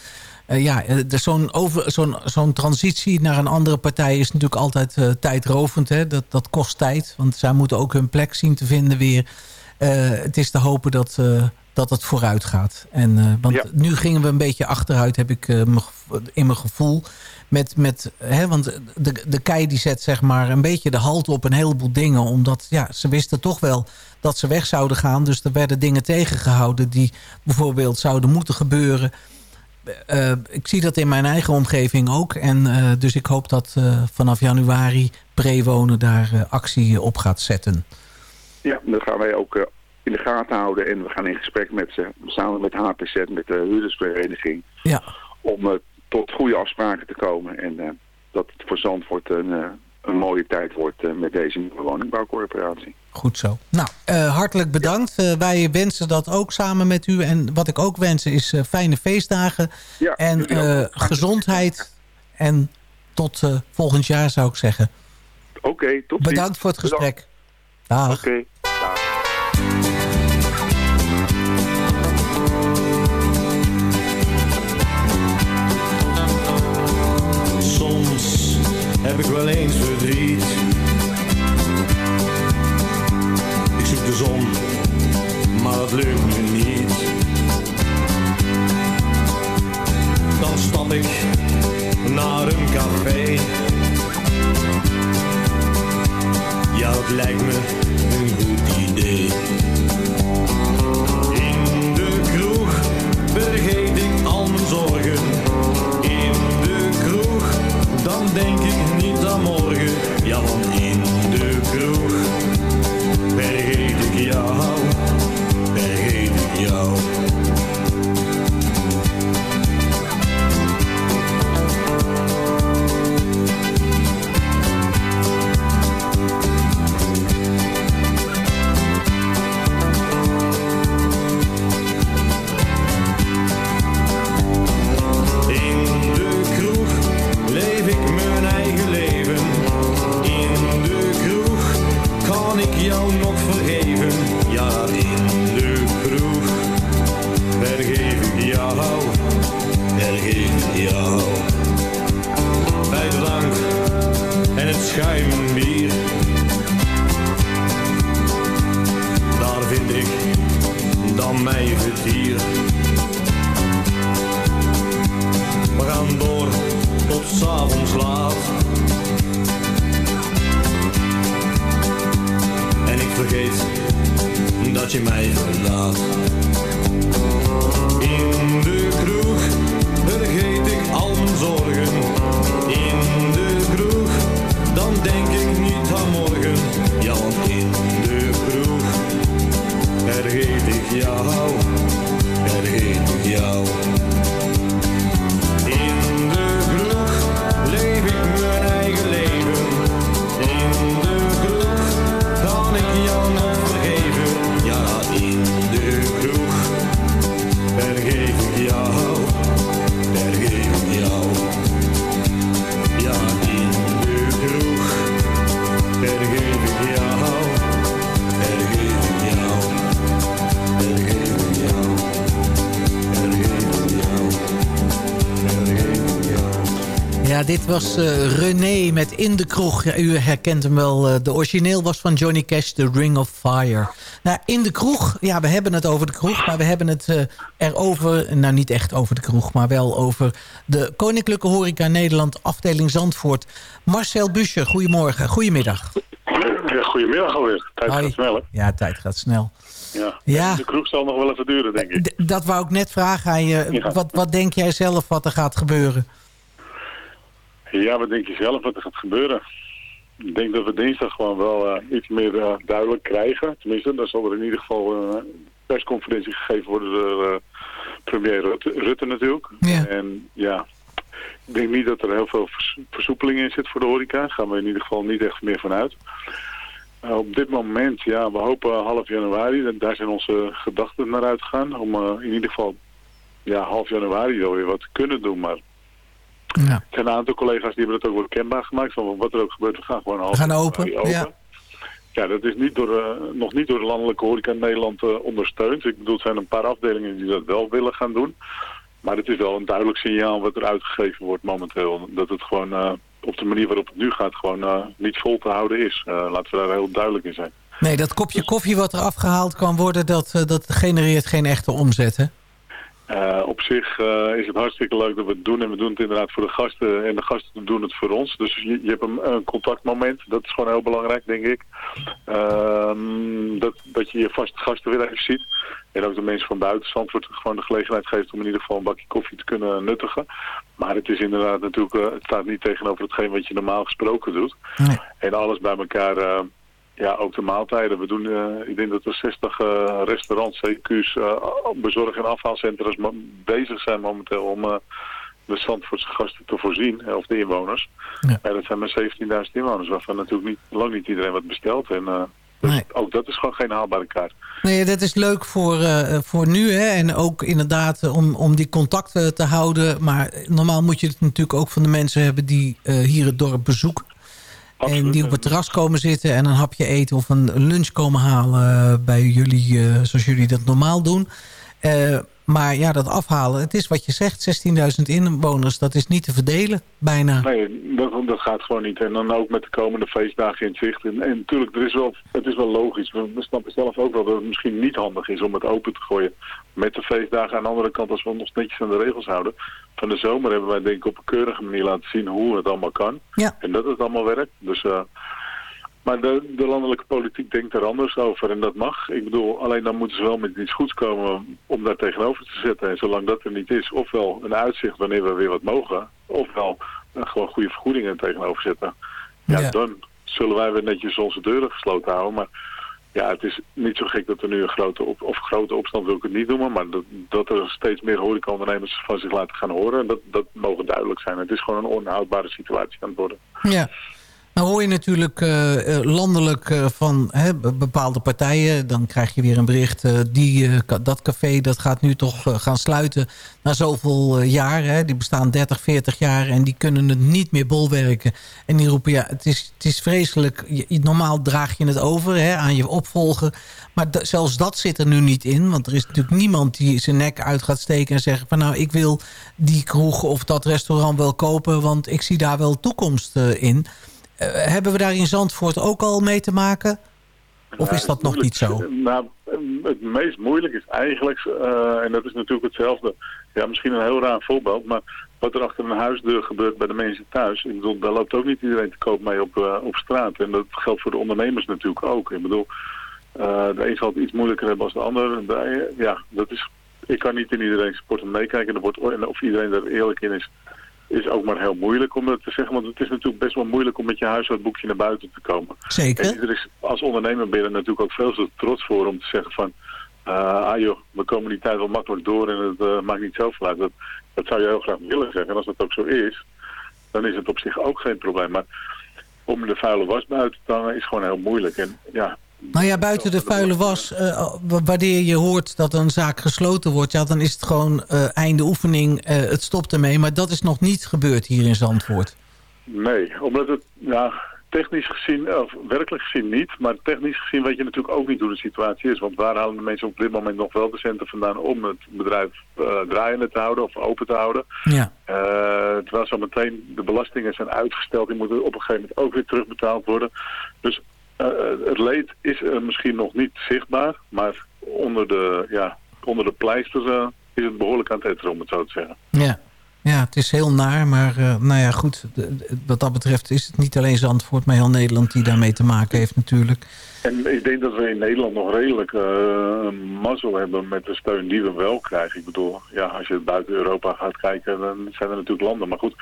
eh, ja, zo'n over- zo'n zo'n transitie naar een andere partij is natuurlijk altijd tijdrovend. Hè? Dat, dat kost tijd. Want zij moeten ook hun plek zien te vinden weer. Het is te hopen dat, dat het vooruit gaat. En, want Ja. nu gingen we een beetje achteruit, heb ik in mijn gevoel. Met, met, hè, want de, de kei die zet zeg maar een beetje de halt op een heleboel dingen. Omdat ja, ze wisten toch wel dat ze weg zouden gaan. Dus er werden dingen tegengehouden die bijvoorbeeld zouden moeten gebeuren. Eh, ik zie dat in mijn eigen omgeving ook. En eh, dus ik hoop dat eh, vanaf januari prewonen daar actie op gaat zetten. Ja, dat gaan wij ook in de gaten houden. En we gaan in gesprek met ze, samen met HPZ, met de huurdersvereniging. Ja, Om tot goede afspraken te komen. En eh, dat het voor Zandvoort een, eh, een mooie tijd wordt eh, met deze nieuwe woningbouwcorporatie. goed zo. Nou, hartelijk bedankt. Wij wensen dat ook samen met u. En wat ik ook wens is fijne feestdagen. Ja, En gezondheid. En tot volgend jaar zou ik zeggen. Oké, tot ziens. Bedankt voor het Bedankt. gesprek. Dag. Oké. dag. Heb ik wel eens verdriet. Ik zoek de zon, maar dat lukt me niet. Dan stap ik naar een café. Ja, dat lijkt me dit was eh, René met In de Kroeg. Ja, u herkent hem wel. eh, de origineel was van Johnny Cash, The Ring of Fire. Nou, In de Kroeg, ja, we hebben het over de kroeg... maar we hebben het eh, erover, nou niet echt over de kroeg... maar wel over de Koninklijke Horeca Nederland, afdeling Zandvoort. Marcel Buscher, goedemorgen, goedemiddag. Goedemiddag alweer. Tijd Hoi. gaat snel, hè? Ja, tijd gaat snel. Ja. Ja. De kroeg zal nog wel even duren, denk ik. D- dat wou ik net vragen aan je. Ja. Wat, wat denk jij zelf wat er gaat gebeuren? Ja, wat denk je zelf wat er gaat gebeuren? Ik denk dat we dinsdag gewoon wel eh, iets meer eh, duidelijk krijgen. Tenminste, dan zal er in ieder geval eh, een persconferentie gegeven worden door eh, premier Rutte, Rutte natuurlijk. Ja. En ja, ik denk niet dat er heel veel vers- versoepeling in zit voor de horeca. Daar gaan we in ieder geval niet echt meer van uit. Eh, op dit moment, ja, we hopen half januari. Daar zijn onze gedachten naar uitgegaan. Om eh, in ieder geval ja, half januari wel weer wat te kunnen doen. Maar Ja. er zijn een aantal collega's die hebben dat ook wel kenbaar gemaakt. Van wat er ook gebeurt, we gaan gewoon half We gaan open, ja. Ja, dat is niet door, eh, nog niet door de landelijke horeca in Nederland eh, ondersteund. Ik bedoel, er zijn een paar afdelingen die dat wel willen gaan doen. Maar het is wel een duidelijk signaal wat er uitgegeven wordt momenteel. Dat het gewoon eh, op de manier waarop het nu gaat gewoon niet vol te houden is. Laten we daar heel duidelijk in zijn. Nee, dat kopje koffie wat er afgehaald kan worden... dat, dat genereert geen echte omzet, hè? Eh, op zich eh, is het hartstikke leuk dat we het doen. En we doen het inderdaad voor de gasten. En de gasten doen het voor ons. Dus je, je hebt een, een contactmoment. Dat is gewoon heel belangrijk, denk ik. Ehm, dat, dat je je vaste gasten weer even ziet. En ook de mensen van buiten Zandvoort gewoon de gelegenheid geeft om in ieder geval een bakje koffie te kunnen nuttigen. Maar het is inderdaad natuurlijk, eh, het staat niet tegenover hetgeen wat je normaal gesproken doet. Nee. En alles bij elkaar, ja, ook de maaltijden. We doen, eh, ik denk dat er 60 eh, restaurants, CQ's, eh, bezorg- en afhaalcentra's bezig zijn momenteel om de Zandvoortse gasten te voorzien, of de inwoners. Ja. En dat zijn maar 17.000 inwoners, waarvan natuurlijk niet, lang niet iedereen wat bestelt. En dus Nee. ook dat is gewoon geen haalbare kaart. Nee, dat is leuk voor, voor nu. Hè? En ook inderdaad om, om die contacten te houden. Maar normaal moet je het natuurlijk ook van de mensen hebben... die hier het dorp bezoeken. En die op het terras komen zitten en een hapje eten... of een lunch komen halen eh, bij jullie, eh, zoals jullie dat normaal doen. Maar ja, dat afhalen, het is wat je zegt. 16.000 inwoners, dat is niet te verdelen, bijna. Nee, dat, dat gaat gewoon niet. En dan ook met de komende feestdagen in het zicht. En, en natuurlijk, er is wel, het is wel logisch. We, we snappen zelf ook wel dat het misschien niet handig is om het open te gooien met de feestdagen. Aan de andere kant, als we ons netjes aan de regels houden. Van de zomer hebben wij denk ik op een keurige manier laten zien hoe het allemaal kan. Ja. En dat het allemaal werkt. Dus, eh, maar de, de landelijke politiek denkt er anders over en dat mag. Ik bedoel, alleen dan moeten ze wel met iets goeds komen om daar tegenover te zetten. En zolang dat er niet is, ofwel een uitzicht wanneer we weer wat mogen, ofwel eh, gewoon goede vergoedingen tegenover zetten. Ja, Ja. dan zullen wij weer netjes onze deuren gesloten houden. Maar ja, het is niet zo gek dat er nu een grote, op, of grote opstand wil ik het niet noemen, maar dat, dat er steeds meer horecaondernemers van zich laten gaan horen, dat, dat mogen duidelijk zijn. Het is gewoon een onhoudbare situatie aan het worden. Ja. Nou hoor je natuurlijk eh, eh, landelijk eh, van hè, be- bepaalde partijen. Dan krijg je weer een bericht. die, dat café dat gaat nu toch gaan sluiten na zoveel jaar. Hè. Die bestaan 30, 40 jaar en die kunnen het niet meer bolwerken. En die roepen, ja, het is, het is vreselijk. Je- normaal draag je het over hè, aan je opvolger. Maar zelfs dat zit er nu niet in. Want er is natuurlijk niemand die zijn nek uit gaat steken en zeggen... van nou, ik wil die kroeg of dat restaurant wel kopen... want ik zie daar wel toekomst in. Eh, hebben we daar in Zandvoort ook al mee te maken? Of is dat nog niet zo? *laughs* Nou, het meest moeilijk is eigenlijk, eh, en dat is natuurlijk hetzelfde, ja, misschien een heel raar voorbeeld, maar wat er achter een huisdeur gebeurt bij de mensen thuis. Ik bedoel, daar loopt ook niet iedereen te koop mee op, eh, op straat. En dat geldt voor de ondernemers natuurlijk ook. Ik bedoel, eh, de een zal het iets moeilijker hebben als de ander. De- ja, dat is, ik kan niet in iedereen's sport meekijken. Of iedereen er eerlijk in is, is ook maar heel moeilijk om dat te zeggen. Want het is natuurlijk best wel moeilijk om met je huishoudboekje naar buiten te komen. Zeker. En er is, als ondernemer ben je er natuurlijk ook veel te trots voor om te zeggen van... eh, ah joh, we komen die tijd wel makkelijk door en het eh, maakt niet zoveel uit. Dat, dat zou je heel graag willen zeggen. En als dat ook zo is, dan is het op zich ook geen probleem. Maar om de vuile was buiten te hangen is gewoon heel moeilijk. En ja, Nou ja, buiten de vuile was, eh, wanneer je hoort dat een zaak gesloten wordt... Ja, dan is het gewoon eh, einde oefening, eh, het stopt ermee. Maar dat is nog niet gebeurd hier in Zandvoort. Nee, omdat het, ja, technisch gezien, of werkelijk gezien niet, maar technisch gezien weet je natuurlijk ook niet hoe de situatie is. Want waar halen de mensen op dit moment nog wel de centen vandaan om het bedrijf draaiende te houden of open te houden? Ja. Terwijl zo meteen de belastingen zijn uitgesteld, die moeten op een gegeven moment ook weer terugbetaald worden. Dus het leed is er misschien nog niet zichtbaar, maar onder de, ja, onder de pleisters eh, is het behoorlijk aan het etteren, om het zo te zeggen. Ja. ja, het is heel naar. Maar eh, nou ja, goed. wat dat betreft is het niet alleen Zandvoort... maar heel Nederland die daarmee te maken heeft natuurlijk. En ik denk dat we in Nederland nog redelijk eh, een mazzel hebben met de steun die we wel krijgen. Ik bedoel, ja, als je buiten Europa gaat kijken, dan zijn er natuurlijk landen. Maar goed,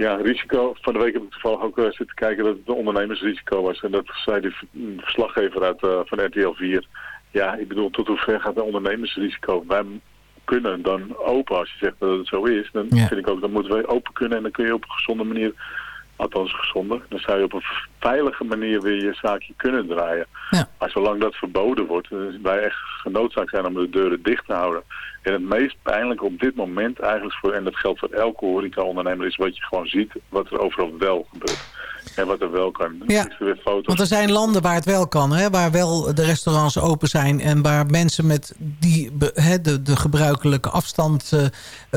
ja, risico. Van de week heb ik toevallig ook eh, zitten kijken dat het een ondernemersrisico was. En dat zei de v- verslaggever uit, eh, van RTL 4. Ja, ik bedoel, tot hoe ver gaat een ondernemersrisico? Wij kunnen dan open. Als je zegt dat het zo is, dan Ja. vind ik ook, dan moeten wij open kunnen. En dan kun je op een gezonde manier althans gezonder. Dan zou je op een veilige manier weer je zaakje kunnen draaien. Ja. Maar zolang dat verboden wordt, is wij echt genoodzaakt zijn om de deuren dicht te houden. En het meest pijnlijke op dit moment eigenlijk, voor, en dat geldt voor elke horeca-ondernemer, is wat je gewoon ziet, wat er overal wel gebeurt. En wat er wel kan. Ja. Er weer foto's. Want er zijn landen waar het wel kan, hè, waar wel de restaurants open zijn... en waar mensen met die, hè, de, de gebruikelijke afstand, eh, eh,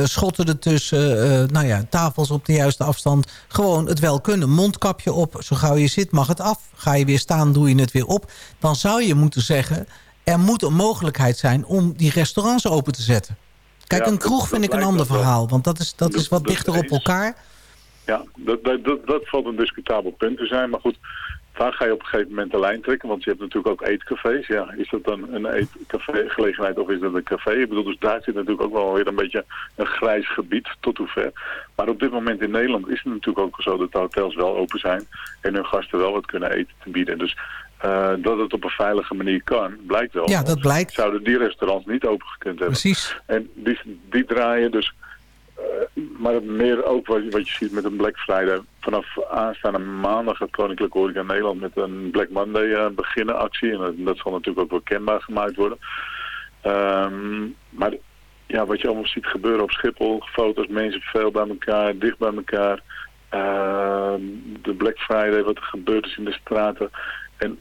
schotten ertussen... eh, nou ja, tafels op de juiste afstand, gewoon het wel kunnen. Mondkapje op, zo gauw je zit mag het af. Ga je weer staan, doe je het weer op. Dan zou je moeten zeggen, er moet een mogelijkheid zijn... om die restaurants open te zetten. Kijk, Ja, een kroeg dat vind ik een ander wel. verhaal. Want dat is, dat Dat- is wat dichter op elkaar. Ja, dat, dat, dat, dat valt een discutabel punt te zijn. Maar goed, waar ga je op een gegeven moment de lijn trekken? Want je hebt natuurlijk ook eetcafés. Ja, is dat dan een eetcafé gelegenheid of is dat een café? Ik bedoel, dus daar zit natuurlijk ook wel weer een beetje een grijs gebied tot hoever. Maar op dit moment in Nederland is het natuurlijk ook zo dat de hotels wel open zijn. En hun gasten wel wat kunnen eten te bieden. Dus eh, dat het op een veilige manier kan, blijkt wel. Ja, dat blijkt. Zouden die restaurants niet open gekund hebben. Precies. En die, die draaien dus... eh, maar meer ook wat, je- wat je ziet met een Black Friday. Vanaf aanstaande maandag gaat Koninklijke Horeca Nederland met een Black Monday eh, beginnen actie. En dat, dat zal natuurlijk ook wel kenbaar gemaakt worden. Ehm, maar ja, wat je allemaal ziet gebeuren op Schiphol. Foto's, mensen veel bij elkaar, dicht bij elkaar. Ehm, de Black Friday, wat er gebeurd is in de straten. En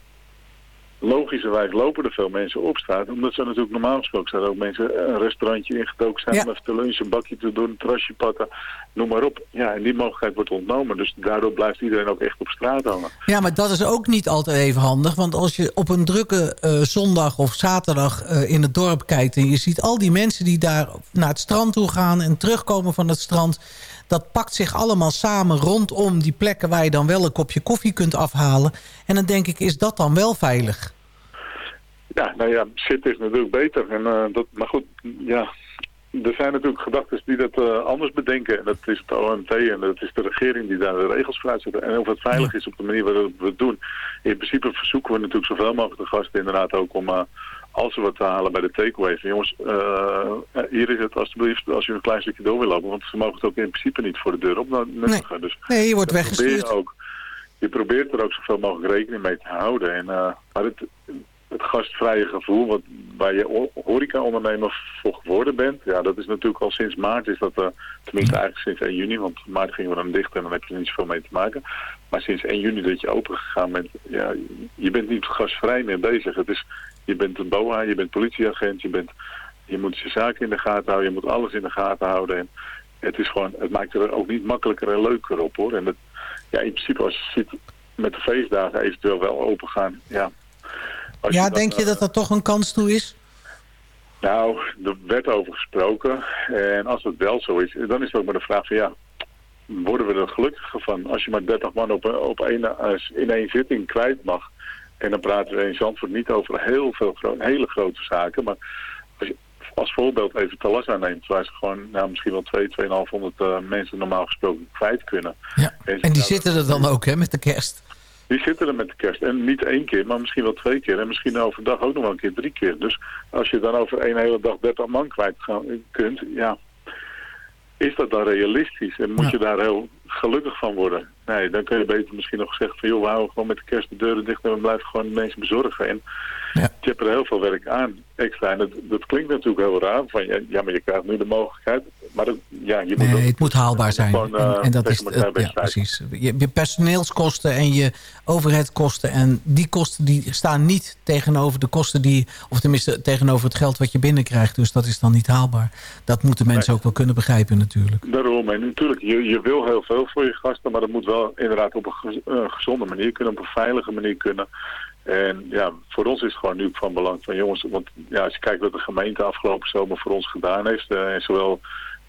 logischerwijs lopen er veel mensen op straat. Omdat ze natuurlijk normaal gesproken zijn er ook mensen een restaurantje ingetoken zijn. Ja. Om even te lunchen, een bakje te doen, een terrasje pakken. Noem maar op. Ja, en die mogelijkheid wordt ontnomen. Dus daardoor blijft iedereen ook echt op straat hangen. Ja, maar dat is ook niet altijd even handig. Want als je op een drukke eh, zondag of zaterdag eh, in het dorp kijkt... en je ziet al die mensen die daar naar het strand toe gaan... en terugkomen van het strand... dat pakt zich allemaal samen rondom die plekken... waar je dan wel een kopje koffie kunt afhalen. En dan denk ik, is dat dan wel veilig? Ja, nou ja, zitten is natuurlijk beter. En, eh, dat, maar goed, ja, er zijn natuurlijk gedachten die dat eh, anders bedenken. En dat is het OMT en dat is de regering die daar de regels voor uitzetten. En of het veilig is op de manier waarop we het doen. In principe verzoeken we natuurlijk zoveel mogelijk de gasten inderdaad ook om... eh, als ze wat te halen bij de takeaway. van, Jongens, eh, hier is het alsjeblieft als je een klein stukje door wil lopen. Want ze mogen het ook in principe niet voor de deur op nuttigen. Dus Nee, je wordt weggestuurd. ook. je probeert er ook zoveel mogelijk rekening mee te houden. En, eh, maar het, het gastvrije gevoel wat, waar je horeca-ondernemer voor geworden bent, ja, dat is natuurlijk al sinds maart, is dat, eh, tenminste eigenlijk sinds 1 juni, want maart gingen we dan dicht en dan heb je er niet zoveel mee te maken. Maar sinds 1 juni dat je open gegaan bent, ja, je bent niet gastvrij meer bezig. Het is, je bent een BOA, je bent politieagent, je, bent, je moet je zaken in de gaten houden, je moet alles in de gaten houden. En het, is gewoon, het maakt er ook niet makkelijker en leuker op hoor. En het, ja, in principe als je ziet met de feestdagen eventueel wel open gaan, ja. Als Ja, denk je eh, dat er toch een kans toe is? nou, er werd over gesproken. En als het wel zo is, dan is het ook maar de vraag van ja, worden we er gelukkiger van? Als je maar 30 man op, op één, eh, in één zitting kwijt mag. En dan praten we in Zandvoort niet over heel veel gro- hele grote zaken. Maar als je als voorbeeld even Talassa neemt, waar ze gewoon nou, misschien wel 2, 2,500 eh, mensen normaal gesproken kwijt kunnen. Ja. En, die zitten er dan ook, hè, met de kerst. die zitten er met de kerst. En niet één keer, maar misschien wel twee keer. En misschien overdag ook nog wel een keer drie keer. Dus als je dan over één hele dag 30 man kwijt gaan, kunt, ja, is dat dan realistisch? En moet Ja. je daar heel gelukkig van worden? Nee, dan kun je beter misschien nog zeggen van, joh, we houden gewoon met de kerst de deuren dicht en we blijven gewoon de mensen bezorgen. En Ja. je hebt er heel veel werk aan, extra. En dat, dat klinkt natuurlijk heel raar, van ja, maar je krijgt nu de mogelijkheid. Maar dat, ja, je moet Nee, ook- het moet haalbaar zijn. Gewoon, En, eh, en dat is het, ja, precies. Je, je personeelskosten en je overheidkosten. En die kosten die staan niet tegenover de kosten die... of tenminste tegenover het geld wat je binnenkrijgt. Dus dat is dan niet haalbaar. Dat moeten mensen ook wel kunnen begrijpen natuurlijk. Daarom, en natuurlijk, je, je wil heel veel voor je gasten, maar dat moet wel inderdaad op een eh, gezonde manier kunnen, op een veilige manier kunnen. En ja, voor ons is het gewoon nu van belang van jongens, want ja, als je kijkt wat de gemeente afgelopen zomer voor ons gedaan heeft, eh, en zowel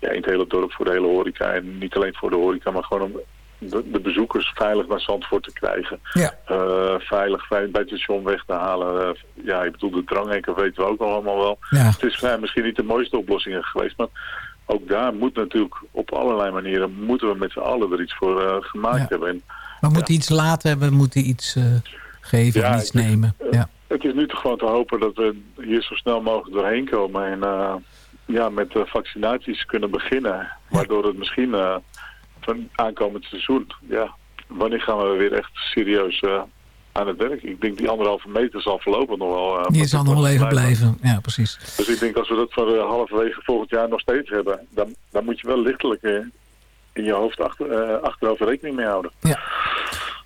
ja, in het hele dorp voor de hele horeca en niet alleen voor de horeca, maar gewoon om de, de bezoekers veilig naar Zandvoort te krijgen. Ja. Eh, veilig bij het station weg te halen. Eh, ja, ik bedoel, de dranghekken weten we ook nog allemaal wel. Ja. Het is eh, misschien niet de mooiste oplossingen geweest, maar ook daar moet natuurlijk op allerlei manieren moeten we met z'n allen er iets voor gemaakt Ja. hebben. En We moeten iets laten hebben, we moeten iets geven en iets het nemen. Ja. het is nu toch gewoon te hopen dat we hier zo snel mogelijk doorheen komen en ja, met eh, vaccinaties kunnen beginnen. Waardoor het misschien eh, van aankomend seizoen, ja, wanneer gaan we weer echt serieus eh, aan het werk? Ik denk die anderhalve meter zal voorlopig nog wel... eh, Die zal nog wel even blijven. Ja, precies. Dus ik denk als we dat voor halverwege volgend jaar nog steeds hebben, dan, dan moet je wel lichtelijk in je hoofd achter, achterover rekening mee houden.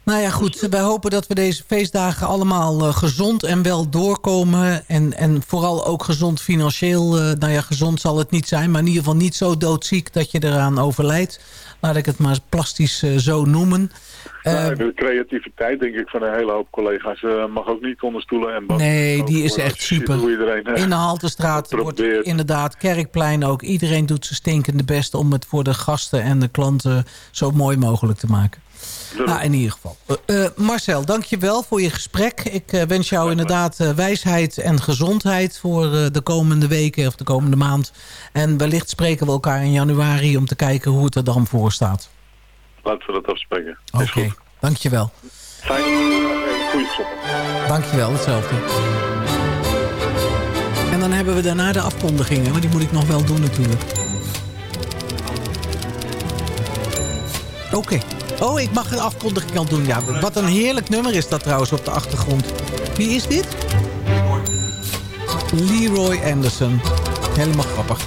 Nou ja, goed. Wij hopen dat we deze feestdagen allemaal eh, gezond en wel doorkomen. En, en vooral ook gezond financieel. eh, nou ja, gezond zal het niet zijn. Maar in ieder geval niet zo doodziek dat je eraan overlijdt. Laat ik het maar plastisch eh, zo noemen. Nou, de creativiteit denk ik van een hele hoop collega's mag ook niet onder stoelen en banken Nee, die is echt super. Iedereen, in de Haltestraat wordt inderdaad Kerkplein ook. Iedereen doet zijn stinkende best om het voor de gasten en de klanten zo mooi mogelijk te maken. Nou, in ieder geval. Eh, eh, Marcel, dank je wel voor je gesprek. Ik eh, wens jou inderdaad wijsheid en gezondheid voor de komende weken of de komende maand. En wellicht spreken we elkaar in januari om te kijken hoe het er dan voor staat. Laten we dat afspreken. Oké, dank je wel. Fijn. Goeie gezondheid. Dank je wel, hetzelfde. En dan hebben we daarna de afkondigingen, maar die moet ik nog wel doen natuurlijk. Oké. Oh, ik mag een afkondiging al doen. Ja, wat een heerlijk nummer is dat trouwens op de achtergrond. Wie is dit? Leroy Anderson. Helemaal grappig.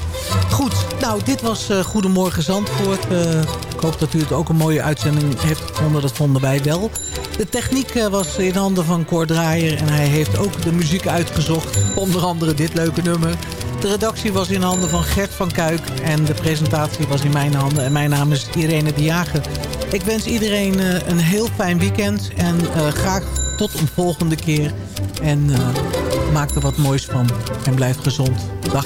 Goed, nou, dit was eh, Goedemorgen Zandvoort. Eh, ik hoop dat u het ook een mooie uitzending heeft gevonden. Dat vonden wij wel. De techniek eh, was in handen van Cor Draaier. En hij heeft ook de muziek uitgezocht. Onder andere dit leuke nummer. De redactie was in handen van Gert van Kuik. En de presentatie was in mijn handen. En mijn naam is Irene de Jager. Ik wens iedereen eh, een heel fijn weekend. En eh, graag tot een volgende keer. En eh, maak er wat moois van. En blijf gezond. Dag.